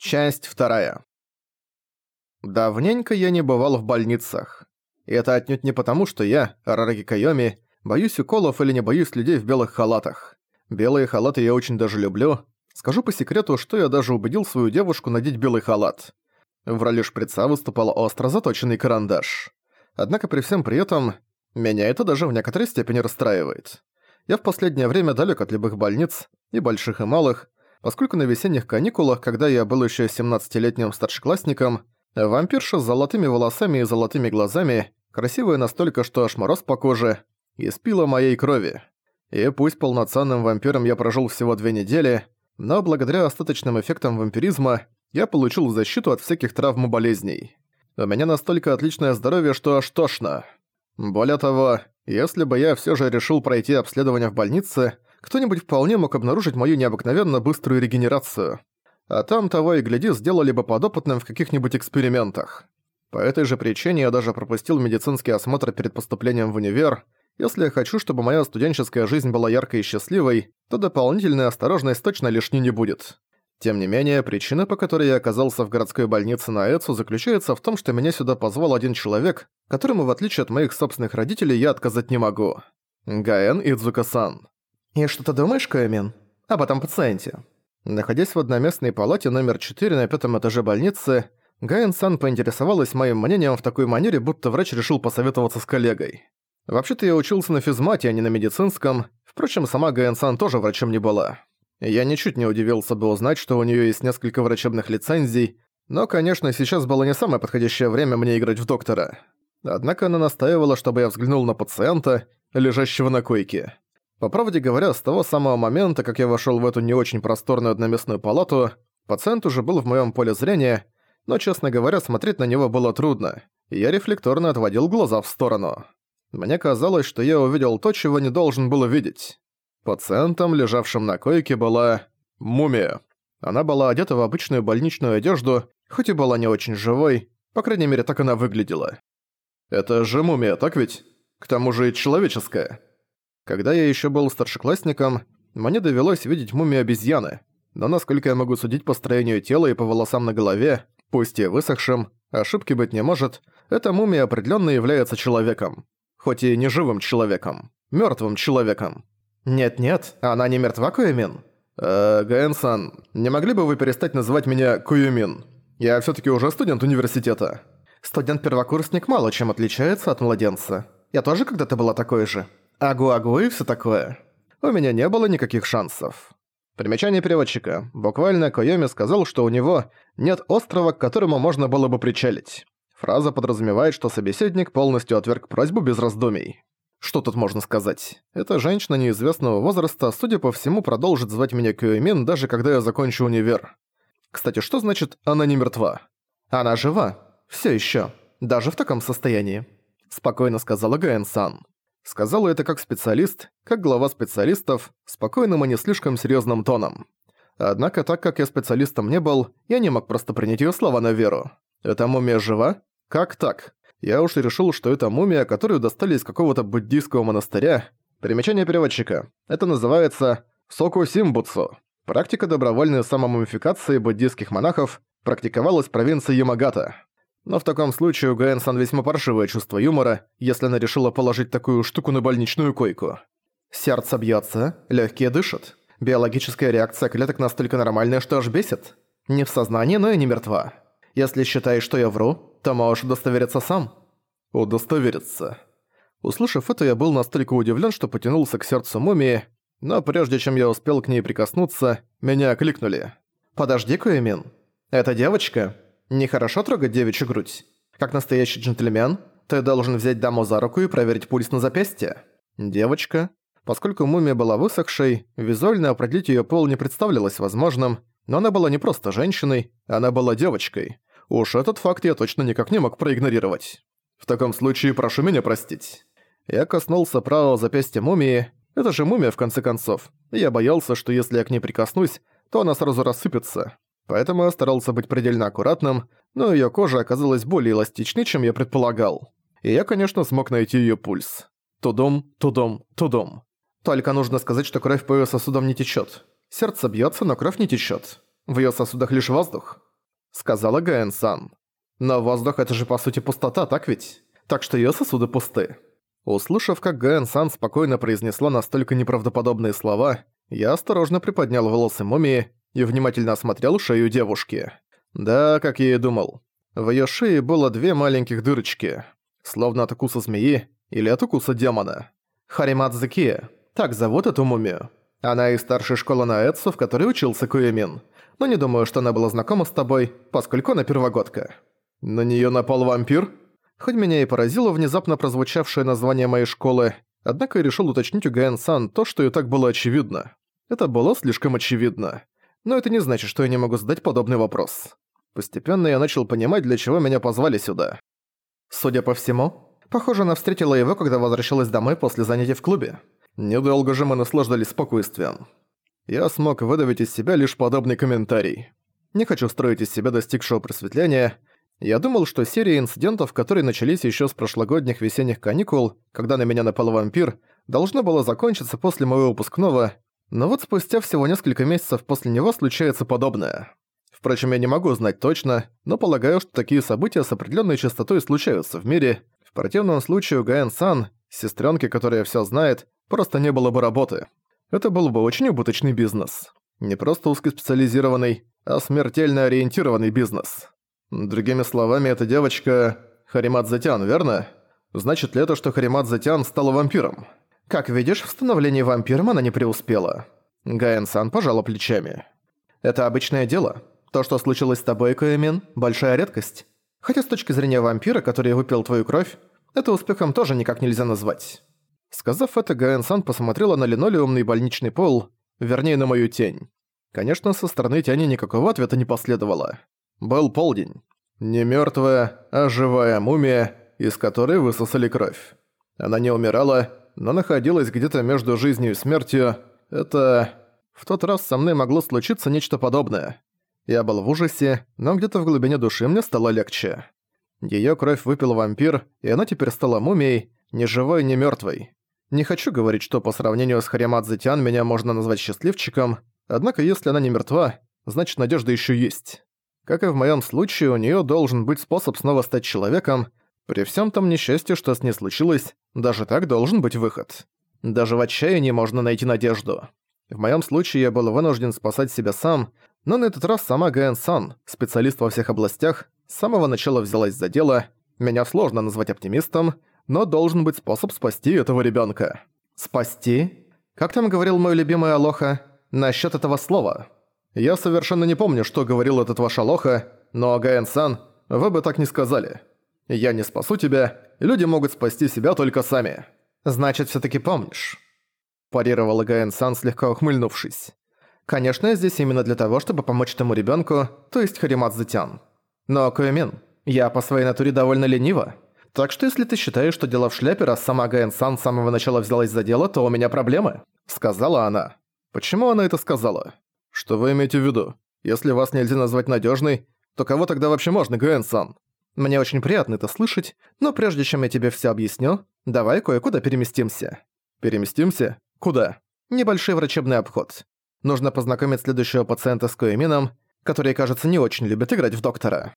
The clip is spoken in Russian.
Часть вторая. Давненько я не бывал в больницах. И это отнюдь не потому, что я, Арараги Кайоми, боюсь уколов или не боюсь людей в белых халатах. Белые халаты я очень даже люблю. Скажу по секрету, что я даже убедил свою девушку надеть белый халат. В роли шприца выступал остро заточенный карандаш. Однако при всем при этом, меня это даже в некоторой степени расстраивает. Я в последнее время далек от любых больниц, и больших, и малых, поскольку на весенних каникулах, когда я был еще 17-летним старшеклассником, вампирша с золотыми волосами и золотыми глазами, красивая настолько, что аж мороз по коже, испила моей крови. И пусть полноценным вампиром я прожил всего две недели, но благодаря остаточным эффектам вампиризма я получил защиту от всяких травм и болезней. У меня настолько отличное здоровье, что аж тошно. Более того, если бы я все же решил пройти обследование в больнице, кто-нибудь вполне мог обнаружить мою необыкновенно быструю регенерацию. А там того и гляди сделали бы подопытным в каких-нибудь экспериментах. По этой же причине я даже пропустил медицинский осмотр перед поступлением в универ. Если я хочу, чтобы моя студенческая жизнь была яркой и счастливой, то дополнительная осторожность точно лишней не будет. Тем не менее, причина, по которой я оказался в городской больнице на Эцу, заключается в том, что меня сюда позвал один человек, которому, в отличие от моих собственных родителей, я отказать не могу. Гаэн Идзука-сан. «И что ты думаешь, Каймин, об этом пациенте?» Находясь в одноместной палате номер 4 на пятом этаже больницы, Гаэн-сан поинтересовалась моим мнением в такой манере, будто врач решил посоветоваться с коллегой. Вообще-то я учился на физмате, а не на медицинском. Впрочем, сама Гаэн-сан тоже врачом не была. Я ничуть не удивился бы узнать, что у нее есть несколько врачебных лицензий, но, конечно, сейчас было не самое подходящее время мне играть в доктора. Однако она настаивала, чтобы я взглянул на пациента, лежащего на койке. По правде говоря, с того самого момента, как я вошёл в эту не очень просторную одноместную палату, пациент уже был в моём поле зрения, но, честно говоря, смотреть на него было трудно, и я рефлекторно отводил глаза в сторону. Мне казалось, что я увидел то, чего не должен был видеть. Пациентом, лежавшим на койке, была... мумия. Она была одета в обычную больничную одежду, хоть и была не очень живой, по крайней мере, так она выглядела. Это же мумия, так ведь? К тому же и человеческая. Когда я еще был старшеклассником, мне довелось видеть мумию обезьяны, но насколько я могу судить по строению тела и по волосам на голове, пусть и высохшим, ошибки быть не может, эта мумия определенно является человеком. Хоть и не живым человеком, мертвым человеком. Нет-нет, она не мертва, Куюмин? Э, Гаэн-сан, не могли бы вы перестать называть меня Куюмин? Я все таки уже студент университета. Студент-первокурсник мало чем отличается от младенца. Я тоже когда-то была такой же. Агу-агу и все такое. У меня не было никаких шансов. Примечание переводчика. Буквально Койоми сказал, что у него нет острова, к которому можно было бы причалить. Фраза подразумевает, что собеседник полностью отверг просьбу без раздумий. Что тут можно сказать? Эта женщина неизвестного возраста, судя по всему, продолжит звать меня Кюэмин, даже когда я закончу универ. Кстати, что значит «она не мертва»? Она жива. Все еще. Даже в таком состоянии. Спокойно сказала Гаэн-сан. Сказала это как специалист, как глава специалистов, спокойным и не слишком серьезным тоном. Однако, так как я специалистом не был, я не мог просто принять ее слова на веру. Эта мумия жива? Как так? Я уж решил, что это мумия, которую достали из какого-то буддийского монастыря. Примечание переводчика. Это называется «соку симбуцу». Практика добровольной самомумификации буддийских монахов практиковалась в провинции Ямагата. Но в таком случае у Гаэн-сан весьма паршивое чувство юмора, если она решила положить такую штуку на больничную койку. Сердце бьётся, легкие дышат. Биологическая реакция клеток настолько нормальная, что аж бесит. Не в сознании, но и не мертва. Если считаешь, что я вру, то можешь удостовериться сам. Удостовериться. Услышав это, я был настолько удивлен, что потянулся к сердцу мумии, но прежде чем я успел к ней прикоснуться, меня окликнули. «Подожди, Куэмин. Это девочка?» Нехорошо трогать девичью грудь. Как настоящий джентльмен, ты должен взять даму за руку и проверить пульс на запястье. Девочка. Поскольку мумия была высохшей, визуально определить её пол не представлялось возможным, но она была не просто женщиной, она была девочкой. Уж этот факт я точно никак не мог проигнорировать. В таком случае прошу меня простить. Я коснулся правого запястья мумии. Это же мумия, в конце концов. Я боялся, что если я к ней прикоснусь, то она сразу рассыпется. Поэтому я старался быть предельно аккуратным, но её кожа оказалась более эластичной, чем я предполагал. И я, конечно, смог найти её пульс. Тудом, тудом, тудом. Только нужно сказать, что кровь по её сосудам не течёт. Сердце бьётся, но кровь не течёт. В её сосудах лишь воздух. сказала Гаэн-сан. «Но воздух — это же по сути пустота, так ведь? Так что её сосуды пусты». Услышав, как Гаэн-сан спокойно произнесла настолько неправдоподобные слова, я осторожно приподнял волосы мумии и внимательно осмотрел шею девушки. Да, как я и думал. В её шее было две маленьких дырочки, словно от укуса змеи или от укуса демона. Харимадзакия, так зовут эту мумию. Она из старшей школы на Эдсу, в которой учился Куэмин. Но не думаю, что она была знакома с тобой, поскольку она первогодка. На неё напал вампир? Хоть меня и поразило внезапно прозвучавшее название моей школы, однако я решил уточнить у Гаэн-сан то, что и так было очевидно. Это было слишком очевидно. Но это не значит, что я не могу задать подобный вопрос. Постепенно я начал понимать, для чего меня позвали сюда. Судя по всему, похоже, она встретила его, когда возвращалась домой после занятий в клубе. Недолго же мы наслаждались спокойствием. Я смог выдавить из себя лишь подобный комментарий. Не хочу строить из себя достигшего просветления, я думал, что серия инцидентов, которые начались еще с прошлогодних весенних каникул, когда на меня напал вампир, должна была закончиться после моего выпускного, но вот спустя всего несколько месяцев после него случается подобное. Впрочем, я не могу знать точно, но полагаю, что такие события с определенной частотой случаются в мире. В противном случае у Гаэн Сан, сестренки, которая все знает, просто не было бы работы. Это был бы очень убыточный бизнес. Не просто узкоспециализированный, а смертельно ориентированный бизнес. Другими словами, эта девочка Харимат Затян, верно? Значит ли это, что Харимат Затян стала вампиром? Как видишь, в становлении вампиром она не преуспела. Гаэн-сан пожала плечами. Это обычное дело. То, что случилось с тобой, Коэмин, большая редкость. Хотя с точки зрения вампира, который выпил твою кровь, это успехом тоже никак нельзя назвать. Сказав это, Гаэн-сан посмотрела на линолеумный больничный пол, вернее, на мою тень. Конечно, со стороны тени никакого ответа не последовало. Был полдень. Не мертвая, а живая мумия, из которой высосали кровь. Она не умирала, но находилась где-то между жизнью и смертью. Это... В тот раз со мной могло случиться нечто подобное. Я был в ужасе, но где-то в глубине души мне стало легче. Её кровь выпил вампир, и она теперь стала мумией, ни живой, ни мёртвой. Не хочу говорить, что по сравнению с Харимадзе Тян меня можно назвать счастливчиком, однако если она не мертва, значит надежда ещё есть. Как и в моем случае, у нее должен быть способ снова стать человеком. При всем том несчастье, что с ней случилось, даже так должен быть выход. Даже в отчаянии можно найти надежду. В моем случае я был вынужден спасать себя сам, но на этот раз сама Гаэн Сан, специалист во всех областях, с самого начала взялась за дело. Меня сложно назвать оптимистом, но должен быть способ спасти этого ребенка. Спасти? Как там говорил мой любимый Алоха насчет этого слова? Я совершенно не помню, что говорил этот ваш Алоха, но Гаэн-сан, вы бы так не сказали. Я не спасу тебя, люди могут спасти себя только сами. Значит, все таки помнишь. Парировала Гаэн-сан, слегка ухмыльнувшись. Конечно, я здесь именно для того, чтобы помочь этому ребенку, то есть Харимадзе-тян. Но, Куэмин, я по своей натуре довольно ленива. Так что если ты считаешь, что дело в шляпе, раз сама Гаэн-сан с самого начала взялась за дело, то у меня проблемы», — сказала она. Почему она это сказала? «Что вы имеете в виду? Если вас нельзя назвать надежной, то кого тогда вообще можно, Гэн-сан?» «Мне очень приятно это слышать, но прежде чем я тебе все объясню, давай кое-куда переместимся». «Переместимся? Куда?» «Небольшой врачебный обход. Нужно познакомить следующего пациента с Коэмином, который, кажется, не очень любит играть в доктора».